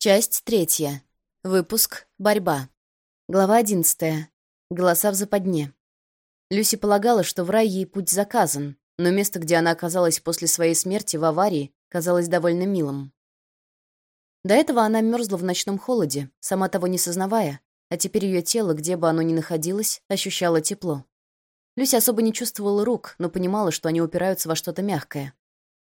Часть третья. Выпуск «Борьба». Глава одиннадцатая. Голоса в западне. Люси полагала, что в рай ей путь заказан, но место, где она оказалась после своей смерти в аварии, казалось довольно милым. До этого она мерзла в ночном холоде, сама того не сознавая, а теперь ее тело, где бы оно ни находилось, ощущало тепло. Люси особо не чувствовала рук, но понимала, что они упираются во что-то мягкое.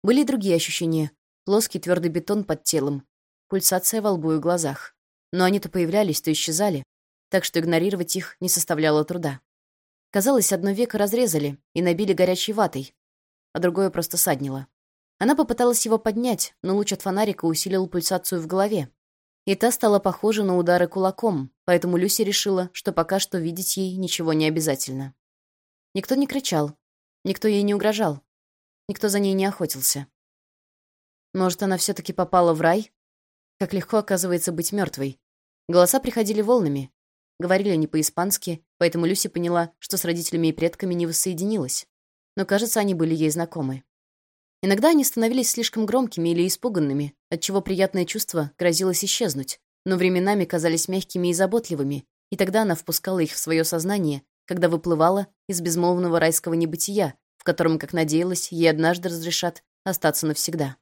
Были и другие ощущения. Плоский твердый бетон под телом, пульсация во лбу и глазах. Но они то появлялись, то исчезали, так что игнорировать их не составляло труда. Казалось, одно веко разрезали и набили горячей ватой, а другое просто саднило. Она попыталась его поднять, но луч от фонарика усилил пульсацию в голове. И та стала похожа на удары кулаком, поэтому Люси решила, что пока что видеть ей ничего не обязательно. Никто не кричал, никто ей не угрожал, никто за ней не охотился. Может, она все таки попала в рай? Как легко, оказывается, быть мертвой. Голоса приходили волнами. Говорили они по-испански, поэтому Люси поняла, что с родителями и предками не воссоединилась. Но, кажется, они были ей знакомы. Иногда они становились слишком громкими или испуганными, отчего приятное чувство грозилось исчезнуть, но временами казались мягкими и заботливыми, и тогда она впускала их в свое сознание, когда выплывала из безмолвного райского небытия, в котором, как надеялась, ей однажды разрешат остаться навсегда.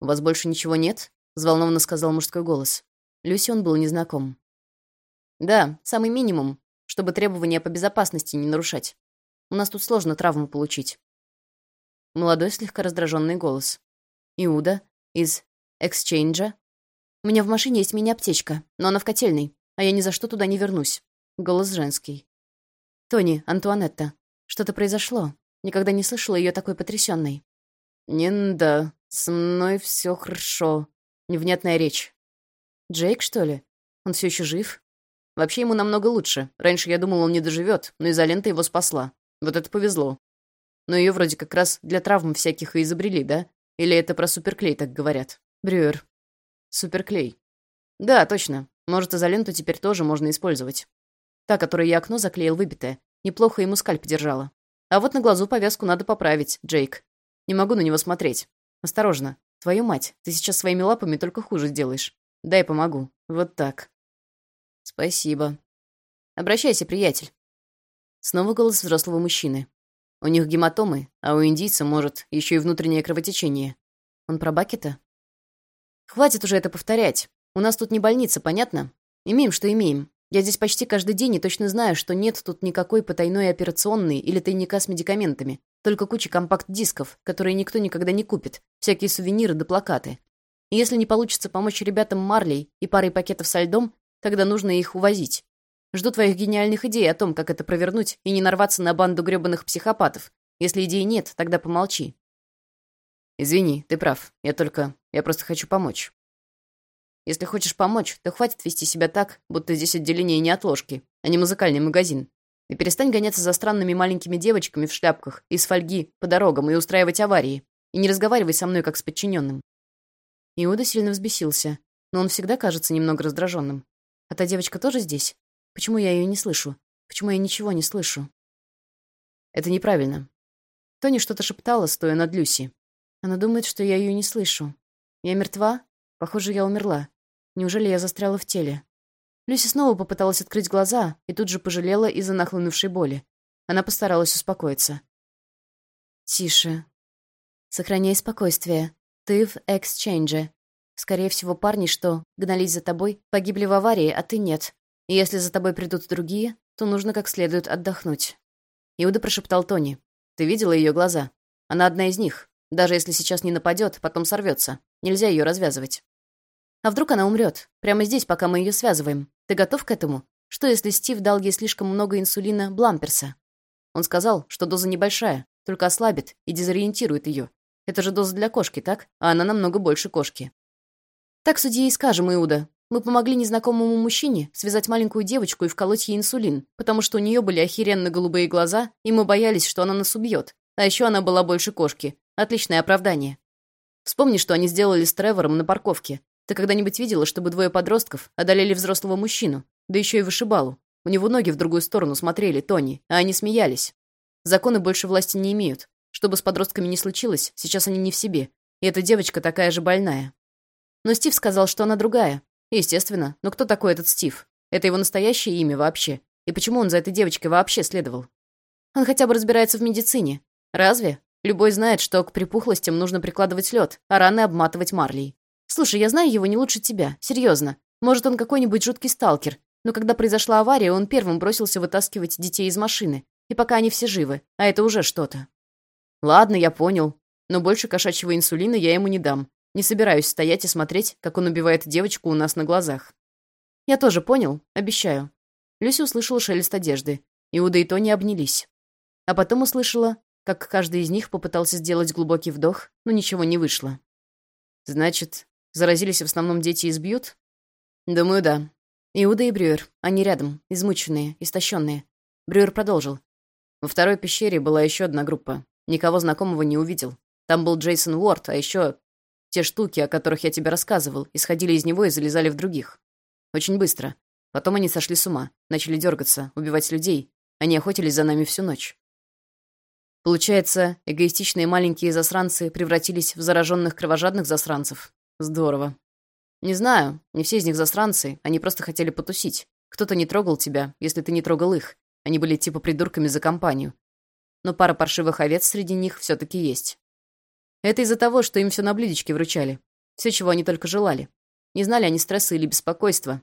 «У вас больше ничего нет?» — взволнованно сказал мужской голос. Люси он был незнаком. «Да, самый минимум, чтобы требования по безопасности не нарушать. У нас тут сложно травму получить». Молодой, слегка раздраженный голос. «Иуда? Из Эксчейнджа?» «У меня в машине есть мини-аптечка, но она в котельной, а я ни за что туда не вернусь». Голос женский. «Тони, Антуанетта, что-то произошло. Никогда не слышала ее такой потрясенной. «Не да, со мной все хорошо», Невнятная речь. Джейк, что ли? Он все еще жив? Вообще ему намного лучше. Раньше я думал, он не доживет, но изолента его спасла. Вот это повезло. Но ее вроде как раз для травм всяких и изобрели, да? Или это про суперклей так говорят? Брюер. Суперклей. Да, точно. Может, изоленту теперь тоже можно использовать. Та, которой я окно заклеил, выбитая. Неплохо ему скальп держала. А вот на глазу повязку надо поправить, Джейк. Не могу на него смотреть. Осторожно. Твою мать, ты сейчас своими лапами только хуже сделаешь. Дай помогу. Вот так. Спасибо. Обращайся, приятель. Снова голос взрослого мужчины. У них гематомы, а у индийца, может, еще и внутреннее кровотечение. Он про Бакета? Хватит уже это повторять. У нас тут не больница, понятно? Имеем, что имеем. Я здесь почти каждый день и точно знаю, что нет тут никакой потайной операционной или тайника с медикаментами. Только куча компакт-дисков, которые никто никогда не купит, всякие сувениры да плакаты. И если не получится помочь ребятам Марлей и парой пакетов со льдом, тогда нужно их увозить. Жду твоих гениальных идей о том, как это провернуть и не нарваться на банду грёбаных психопатов. Если идей нет, тогда помолчи. Извини, ты прав. Я только... Я просто хочу помочь. Если хочешь помочь, то хватит вести себя так, будто здесь отделение не отложки, а не музыкальный магазин. И перестань гоняться за странными маленькими девочками в шляпках из фольги по дорогам и устраивать аварии. И не разговаривай со мной как с подчиненным. Иуда сильно взбесился, но он всегда кажется немного раздраженным. А та девочка тоже здесь? Почему я ее не слышу? Почему я ничего не слышу? Это неправильно. Тони что-то шептала, стоя над Люси. Она думает, что я ее не слышу. Я мертва? Похоже, я умерла. Неужели я застряла в теле? Люси снова попыталась открыть глаза и тут же пожалела из-за нахлынувшей боли. Она постаралась успокоиться. «Тише. Сохраняй спокойствие. Ты в эксчейнже. Скорее всего, парни, что гнались за тобой, погибли в аварии, а ты нет. И если за тобой придут другие, то нужно как следует отдохнуть». Иуда прошептал Тони. «Ты видела ее глаза? Она одна из них. Даже если сейчас не нападет, потом сорвется. Нельзя ее развязывать». «А вдруг она умрет? Прямо здесь, пока мы ее связываем. Ты готов к этому? Что, если Стив дал ей слишком много инсулина Бламперса? Он сказал, что доза небольшая, только ослабит и дезориентирует ее. Это же доза для кошки, так? А она намного больше кошки. Так судье и скажем, Иуда. Мы помогли незнакомому мужчине связать маленькую девочку и вколоть ей инсулин, потому что у нее были охеренно голубые глаза, и мы боялись, что она нас убьет. А еще она была больше кошки. Отличное оправдание. Вспомни, что они сделали с Тревором на парковке. Ты когда-нибудь видела, чтобы двое подростков одолели взрослого мужчину? Да еще и вышибалу. У него ноги в другую сторону смотрели, Тони, а они смеялись. Законы больше власти не имеют. Что бы с подростками ни случилось, сейчас они не в себе. И эта девочка такая же больная. Но Стив сказал, что она другая. Естественно. Но кто такой этот Стив? Это его настоящее имя вообще. И почему он за этой девочкой вообще следовал? Он хотя бы разбирается в медицине. Разве? Любой знает, что к припухлостям нужно прикладывать лед, а раны обматывать марлей. Слушай, я знаю его не лучше тебя. Серьезно. Может, он какой-нибудь жуткий сталкер. Но когда произошла авария, он первым бросился вытаскивать детей из машины. И пока они все живы. А это уже что-то. Ладно, я понял. Но больше кошачьего инсулина я ему не дам. Не собираюсь стоять и смотреть, как он убивает девочку у нас на глазах. Я тоже понял, обещаю. Люся услышала шелест одежды. Иуда и Тони обнялись. А потом услышала, как каждый из них попытался сделать глубокий вдох, но ничего не вышло. Значит, заразились в основном дети из Бьют? Думаю, да. Иуда и Брюер. Они рядом, измученные, истощенные. Брюер продолжил. Во второй пещере была еще одна группа. Никого знакомого не увидел. Там был Джейсон Уорд, а еще те штуки, о которых я тебе рассказывал, исходили из него и залезали в других. Очень быстро. Потом они сошли с ума, начали дергаться, убивать людей. Они охотились за нами всю ночь. Получается, эгоистичные маленькие засранцы превратились в зараженных кровожадных засранцев. Здорово. Не знаю, не все из них засранцы, они просто хотели потусить. Кто-то не трогал тебя, если ты не трогал их. Они были типа придурками за компанию. Но пара паршивых овец среди них все таки есть. Это из-за того, что им все на блюдечке вручали. Все, чего они только желали. Не знали они стресса или беспокойства.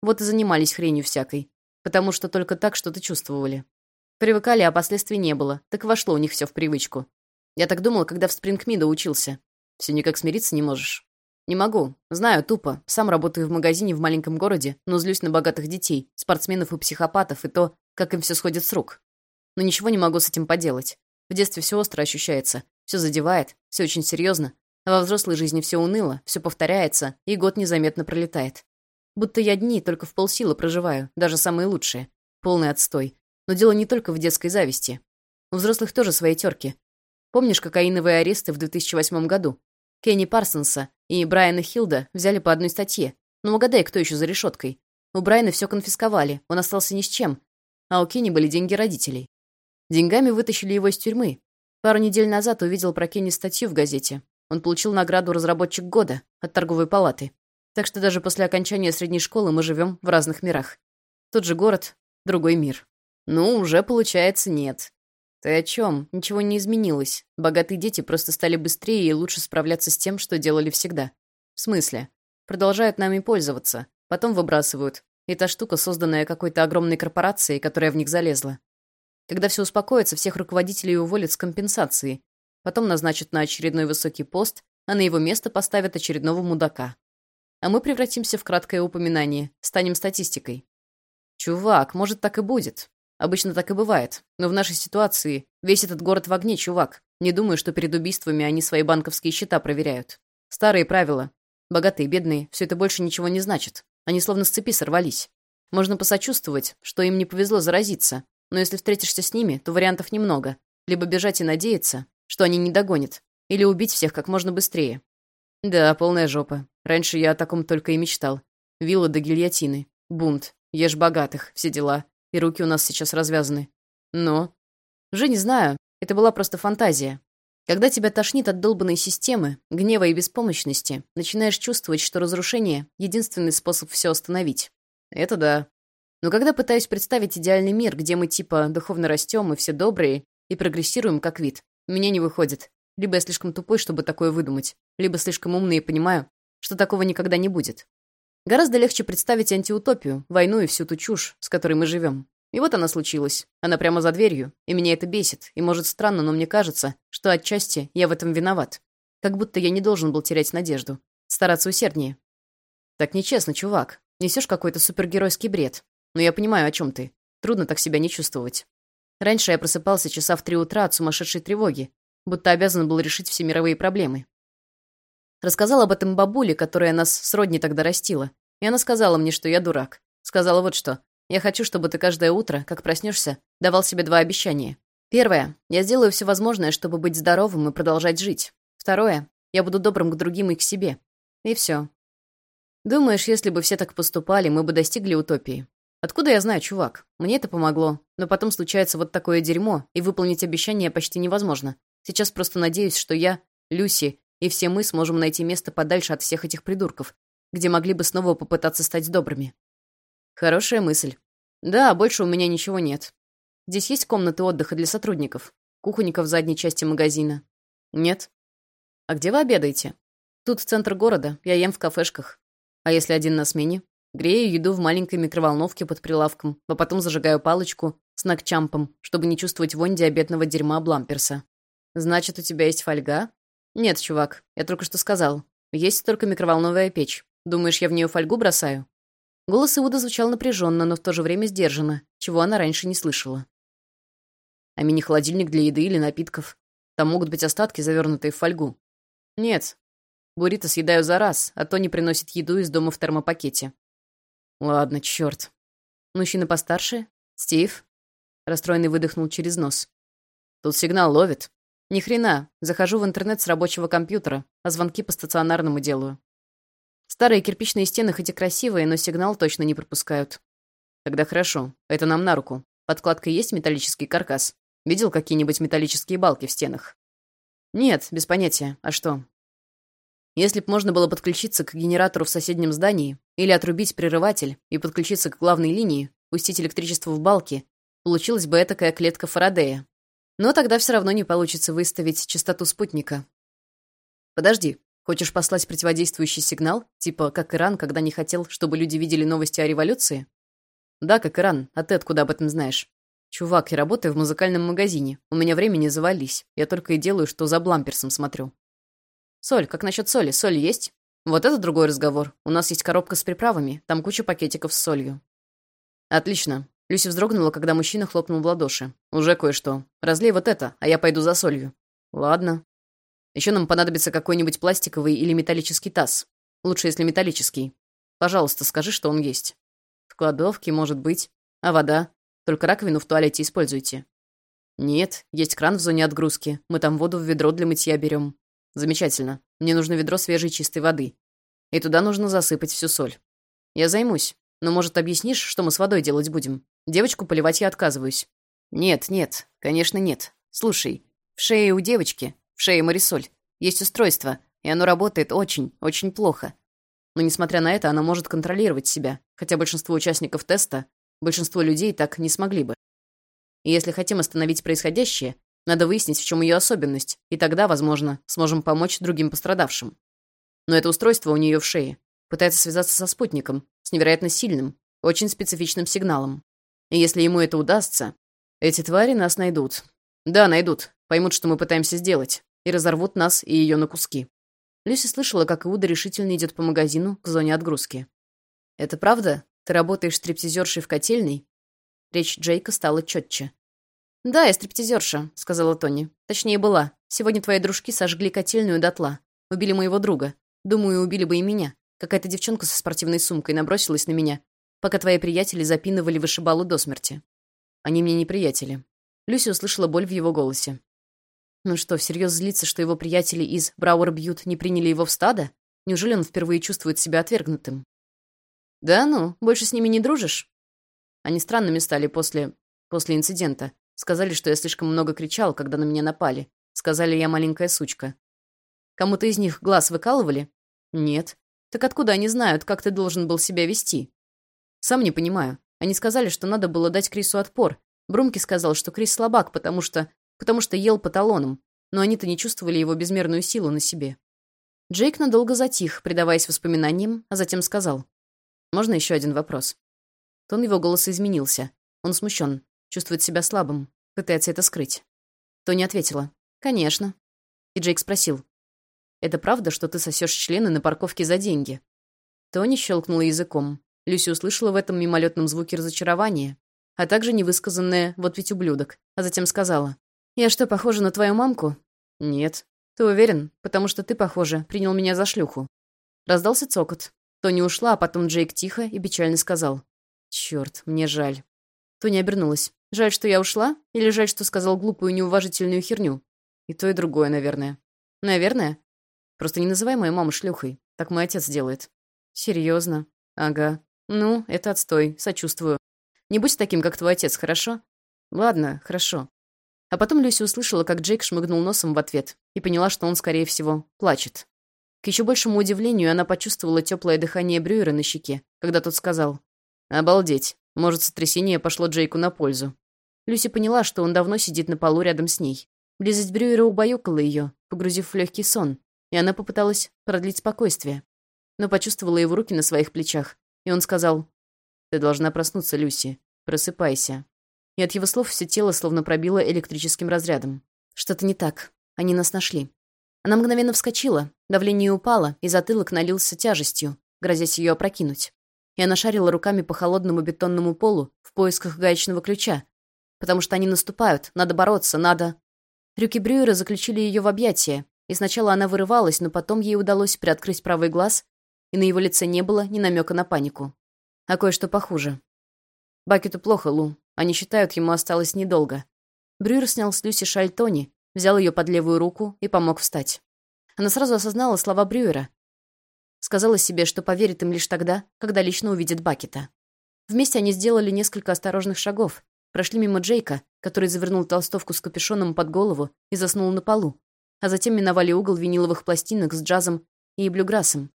Вот и занимались хренью всякой. Потому что только так что-то чувствовали. Привыкали, а последствий не было. Так вошло у них все в привычку. Я так думала, когда в Спрингмида учился. Все никак смириться не можешь. Не могу. Знаю, тупо. Сам работаю в магазине в маленьком городе, но злюсь на богатых детей, спортсменов и психопатов, и то, как им все сходит с рук. Но ничего не могу с этим поделать. В детстве все остро ощущается. Все задевает, все очень серьезно, а во взрослой жизни все уныло, все повторяется, и год незаметно пролетает. Будто я дни только в полсилы проживаю, даже самые лучшие. Полный отстой. Но дело не только в детской зависти. У взрослых тоже свои терки. Помнишь кокаиновые аресты в 2008 году? Кенни Парсонса и Брайана Хилда взяли по одной статье. Но угадай, кто еще за решеткой. У Брайана все конфисковали, он остался ни с чем. А у Кенни были деньги родителей. Деньгами вытащили его из тюрьмы, Пару недель назад увидел про Кенни статью в газете. Он получил награду «Разработчик года» от торговой палаты. Так что даже после окончания средней школы мы живем в разных мирах. Тот же город, другой мир. Ну, уже, получается, нет. Ты о чем? Ничего не изменилось. Богатые дети просто стали быстрее и лучше справляться с тем, что делали всегда. В смысле? Продолжают нами пользоваться, потом выбрасывают. И та штука, созданная какой-то огромной корпорацией, которая в них залезла. Когда все успокоится, всех руководителей уволят с компенсацией. Потом назначат на очередной высокий пост, а на его место поставят очередного мудака. А мы превратимся в краткое упоминание, станем статистикой. Чувак, может, так и будет. Обычно так и бывает. Но в нашей ситуации весь этот город в огне, чувак. Не думаю, что перед убийствами они свои банковские счета проверяют. Старые правила. Богатые, бедные, все это больше ничего не значит. Они словно с цепи сорвались. Можно посочувствовать, что им не повезло заразиться, но если встретишься с ними, то вариантов немного. Либо бежать и надеяться, что они не догонят, или убить всех как можно быстрее. Да, полная жопа. Раньше я о таком только и мечтал. Вилла до гильотины. Бунт. Ешь богатых. Все дела. И руки у нас сейчас развязаны. Но... Уже не знаю. Это была просто фантазия. Когда тебя тошнит от долбанной системы, гнева и беспомощности, начинаешь чувствовать, что разрушение — единственный способ все остановить. Это да. Но когда пытаюсь представить идеальный мир, где мы типа духовно растем и все добрые, и прогрессируем как вид, меня не выходит. Либо я слишком тупой, чтобы такое выдумать, либо слишком умный и понимаю, что такого никогда не будет. Гораздо легче представить антиутопию, войну и всю ту чушь, с которой мы живем. И вот она случилась. Она прямо за дверью, и меня это бесит. И может странно, но мне кажется, что отчасти я в этом виноват. Как будто я не должен был терять надежду. Стараться усерднее. Так нечестно, чувак. Несешь какой-то супергеройский бред. Но я понимаю, о чем ты. Трудно так себя не чувствовать. Раньше я просыпался часа в три утра от сумасшедшей тревоги, будто обязан был решить все мировые проблемы. Рассказал об этом бабуле, которая нас сродни тогда растила. И она сказала мне, что я дурак. Сказала вот что. Я хочу, чтобы ты каждое утро, как проснешься, давал себе два обещания. Первое. Я сделаю все возможное, чтобы быть здоровым и продолжать жить. Второе. Я буду добрым к другим и к себе. И все. Думаешь, если бы все так поступали, мы бы достигли утопии? Откуда я знаю, чувак? Мне это помогло. Но потом случается вот такое дерьмо, и выполнить обещание почти невозможно. Сейчас просто надеюсь, что я, Люси и все мы сможем найти место подальше от всех этих придурков, где могли бы снова попытаться стать добрыми. Хорошая мысль. Да, больше у меня ничего нет. Здесь есть комнаты отдыха для сотрудников? Кухонника в задней части магазина? Нет. А где вы обедаете? Тут центр города, я ем в кафешках. А если один на смене? Грею еду в маленькой микроволновке под прилавком, а потом зажигаю палочку с ногчампом, чтобы не чувствовать вонь диабетного дерьма Бламперса. Значит, у тебя есть фольга? Нет, чувак, я только что сказал. Есть только микроволновая печь. Думаешь, я в нее фольгу бросаю? Голос Иуда звучал напряженно, но в то же время сдержанно, чего она раньше не слышала. А мини-холодильник для еды или напитков? Там могут быть остатки, завернутые в фольгу. Нет, Буррито съедаю за раз, а то не приносит еду из дома в термопакете. Ладно, черт. Мужчина постарше? Стив? Расстроенный выдохнул через нос. Тут сигнал ловит. Ни хрена. Захожу в интернет с рабочего компьютера, а звонки по стационарному делаю. Старые кирпичные стены хоть и красивые, но сигнал точно не пропускают. Тогда хорошо. Это нам на руку. Подкладка есть металлический каркас? Видел какие-нибудь металлические балки в стенах? Нет, без понятия. А что? Если б можно было подключиться к генератору в соседнем здании или отрубить прерыватель и подключиться к главной линии, пустить электричество в балки, получилась бы этакая клетка Фарадея. Но тогда все равно не получится выставить частоту спутника. Подожди, хочешь послать противодействующий сигнал, типа как Иран, когда не хотел, чтобы люди видели новости о революции? Да, как Иран. А ты откуда об этом знаешь? Чувак, я работаю в музыкальном магазине. У меня времени завались. Я только и делаю, что за бламперсом смотрю. Соль, как насчет соли? Соль есть? Вот это другой разговор. У нас есть коробка с приправами, там куча пакетиков с солью. Отлично. Люси вздрогнула, когда мужчина хлопнул в ладоши. Уже кое-что. Разлей вот это, а я пойду за солью. Ладно. Еще нам понадобится какой-нибудь пластиковый или металлический таз. Лучше, если металлический. Пожалуйста, скажи, что он есть. В кладовке, может быть. А вода? Только раковину в туалете используйте. Нет, есть кран в зоне отгрузки. Мы там воду в ведро для мытья берем. Замечательно. Мне нужно ведро свежей чистой воды. И туда нужно засыпать всю соль. Я займусь. Но, может, объяснишь, что мы с водой делать будем? Девочку поливать я отказываюсь. Нет, нет, конечно, нет. Слушай, в шее у девочки, в шее Марисоль, есть устройство, и оно работает очень, очень плохо. Но, несмотря на это, она может контролировать себя, хотя большинство участников теста, большинство людей так не смогли бы. И если хотим остановить происходящее, надо выяснить, в чем ее особенность, и тогда, возможно, сможем помочь другим пострадавшим. Но это устройство у нее в шее. Пытается связаться со спутником, с невероятно сильным, очень специфичным сигналом. И если ему это удастся, эти твари нас найдут. Да, найдут, поймут, что мы пытаемся сделать, и разорвут нас и ее на куски. Люси слышала, как Иуда решительно идет по магазину к зоне отгрузки. «Это правда? Ты работаешь стриптизершей в котельной?» Речь Джейка стала четче. «Да, я стриптизерша», — сказала Тони. «Точнее, была. Сегодня твои дружки сожгли котельную дотла. Убили моего друга. Думаю, убили бы и меня. Какая-то девчонка со спортивной сумкой набросилась на меня, пока твои приятели запинывали вышибалу до смерти. Они мне не приятели». Люси услышала боль в его голосе. «Ну что, всерьез злится, что его приятели из Брауэр Бьют не приняли его в стадо? Неужели он впервые чувствует себя отвергнутым?» «Да ну, больше с ними не дружишь?» Они странными стали после... после инцидента. Сказали, что я слишком много кричал, когда на меня напали. Сказали, я маленькая сучка. Кому-то из них глаз выкалывали? Нет. Так откуда они знают, как ты должен был себя вести? Сам не понимаю. Они сказали, что надо было дать Крису отпор. Брумки сказал, что Крис слабак, потому что... потому что ел по талонам. Но они-то не чувствовали его безмерную силу на себе. Джейк надолго затих, предаваясь воспоминаниям, а затем сказал. «Можно еще один вопрос?» Тон его голоса изменился. Он смущен. Чувствует себя слабым. Пытается это скрыть. Тони ответила. «Конечно». И Джейк спросил. «Это правда, что ты сосешь члены на парковке за деньги?» Тони щелкнула языком. Люси услышала в этом мимолетном звуке разочарование, а также невысказанное «вот ведь ублюдок», а затем сказала. «Я что, похожа на твою мамку?» «Нет». «Ты уверен? Потому что ты, похоже, принял меня за шлюху». Раздался цокот. Тони ушла, а потом Джейк тихо и печально сказал. «Чёрт, мне жаль». Тони обернулась. Жаль, что я ушла? Или жаль, что сказал глупую неуважительную херню? И то, и другое, наверное. Наверное? Просто не называй мою маму шлюхой. Так мой отец делает. Серьезно? Ага. Ну, это отстой. Сочувствую. Не будь таким, как твой отец, хорошо? Ладно, хорошо. А потом Люси услышала, как Джейк шмыгнул носом в ответ и поняла, что он, скорее всего, плачет. К еще большему удивлению она почувствовала теплое дыхание Брюера на щеке, когда тот сказал «Обалдеть, может, сотрясение пошло Джейку на пользу». Люси поняла, что он давно сидит на полу рядом с ней. Близость Брюера убаюкала ее, погрузив в легкий сон, и она попыталась продлить спокойствие. Но почувствовала его руки на своих плечах, и он сказал «Ты должна проснуться, Люси. Просыпайся» и от его слов все тело словно пробило электрическим разрядом. Что-то не так. Они нас нашли. Она мгновенно вскочила, давление упало, и затылок налился тяжестью, грозясь ее опрокинуть. И она шарила руками по холодному бетонному полу в поисках гаечного ключа. Потому что они наступают, надо бороться, надо... Рюки Брюера заключили ее в объятия, и сначала она вырывалась, но потом ей удалось приоткрыть правый глаз, и на его лице не было ни намека на панику. А кое-что похуже. Бакету плохо, Лу. Они считают, ему осталось недолго. Брюер снял с Люси шаль Тони, взял ее под левую руку и помог встать. Она сразу осознала слова Брюера. Сказала себе, что поверит им лишь тогда, когда лично увидит Бакета. Вместе они сделали несколько осторожных шагов, прошли мимо Джейка, который завернул толстовку с капюшоном под голову и заснул на полу, а затем миновали угол виниловых пластинок с джазом и блюграссом.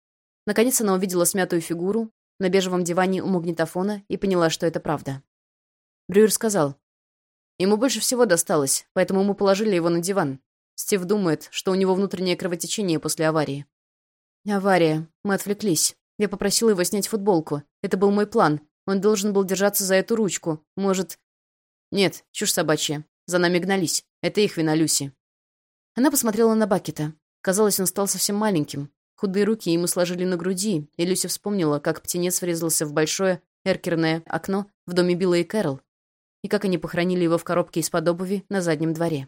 Наконец она увидела смятую фигуру на бежевом диване у магнитофона и поняла, что это правда. Брюер сказал. Ему больше всего досталось, поэтому мы положили его на диван. Стив думает, что у него внутреннее кровотечение после аварии. Авария. Мы отвлеклись. Я попросила его снять футболку. Это был мой план. Он должен был держаться за эту ручку. Может... Нет, чушь собачья. За нами гнались. Это их вина, Люси. Она посмотрела на Бакета. Казалось, он стал совсем маленьким. Худые руки ему сложили на груди, и Люси вспомнила, как птенец врезался в большое эркерное окно в доме Билла и Кэрол, и как они похоронили его в коробке из-под обуви на заднем дворе.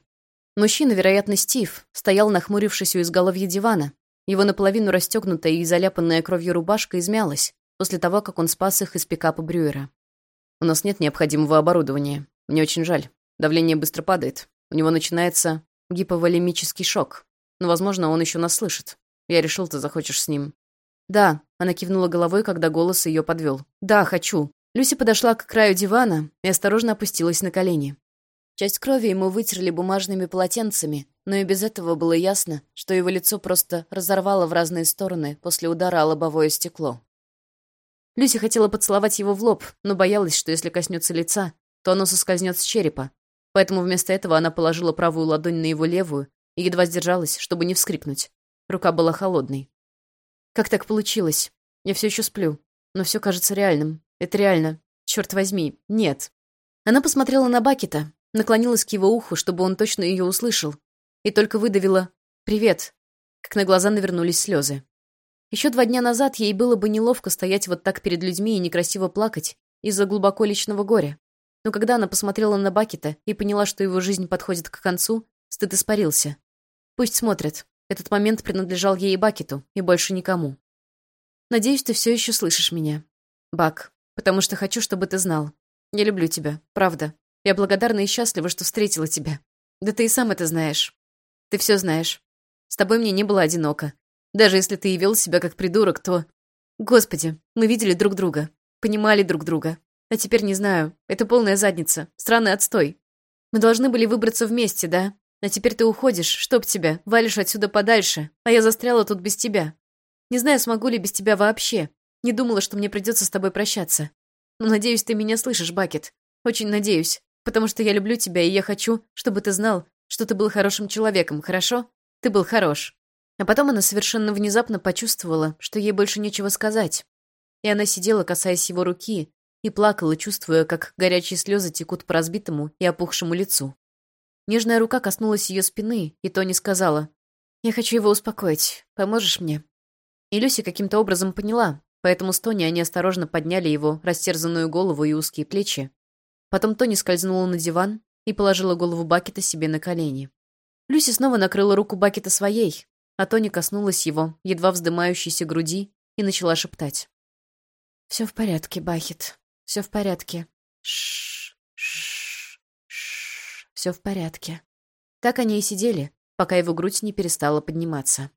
Мужчина, вероятно, Стив, стоял, нахмурившись у изголовья дивана. Его наполовину расстегнутая и заляпанная кровью рубашка измялась после того, как он спас их из пикапа Брюера. «У нас нет необходимого оборудования. Мне очень жаль. Давление быстро падает. У него начинается гиповолемический шок. Но, возможно, он еще нас слышит. Я решил, ты захочешь с ним». «Да», — она кивнула головой, когда голос ее подвел. «Да, хочу. Люси подошла к краю дивана и осторожно опустилась на колени. Часть крови ему вытерли бумажными полотенцами, но и без этого было ясно, что его лицо просто разорвало в разные стороны после удара о лобовое стекло. Люси хотела поцеловать его в лоб, но боялась, что если коснется лица, то оно соскользнет с черепа, поэтому вместо этого она положила правую ладонь на его левую и едва сдержалась, чтобы не вскрикнуть. Рука была холодной. «Как так получилось? Я все еще сплю, но все кажется реальным. Это реально. Черт возьми, нет. Она посмотрела на Бакета, наклонилась к его уху, чтобы он точно ее услышал, и только выдавила «Привет», как на глаза навернулись слезы. Еще два дня назад ей было бы неловко стоять вот так перед людьми и некрасиво плакать из-за глубоко личного горя. Но когда она посмотрела на Бакета и поняла, что его жизнь подходит к концу, стыд испарился. Пусть смотрят. Этот момент принадлежал ей и Бакету, и больше никому. «Надеюсь, ты все еще слышишь меня. Бак, потому что хочу, чтобы ты знал. Я люблю тебя, правда. Я благодарна и счастлива, что встретила тебя. Да ты и сам это знаешь. Ты все знаешь. С тобой мне не было одиноко. Даже если ты и вел себя как придурок, то... Господи, мы видели друг друга, понимали друг друга. А теперь не знаю. Это полная задница. Странный отстой. Мы должны были выбраться вместе, да? А теперь ты уходишь, чтоб тебя, валишь отсюда подальше, а я застряла тут без тебя. Не знаю, смогу ли без тебя вообще. Не думала, что мне придется с тобой прощаться. Но надеюсь, ты меня слышишь, Бакет. Очень надеюсь. Потому что я люблю тебя, и я хочу, чтобы ты знал, что ты был хорошим человеком, хорошо? Ты был хорош. А потом она совершенно внезапно почувствовала, что ей больше нечего сказать. И она сидела, касаясь его руки, и плакала, чувствуя, как горячие слезы текут по разбитому и опухшему лицу. Нежная рука коснулась ее спины, и Тони сказала, «Я хочу его успокоить. Поможешь мне?» И Люси каким-то образом поняла, Поэтому с Тони они осторожно подняли его растерзанную голову и узкие плечи. Потом Тони скользнула на диван и положила голову Бакета себе на колени. Люси снова накрыла руку Бакета своей, а Тони коснулась его, едва вздымающейся груди, и начала шептать. «Все в порядке, Бакет. Все в порядке. Шш, шш, шш. Все в порядке». Так они и сидели, пока его грудь не перестала подниматься.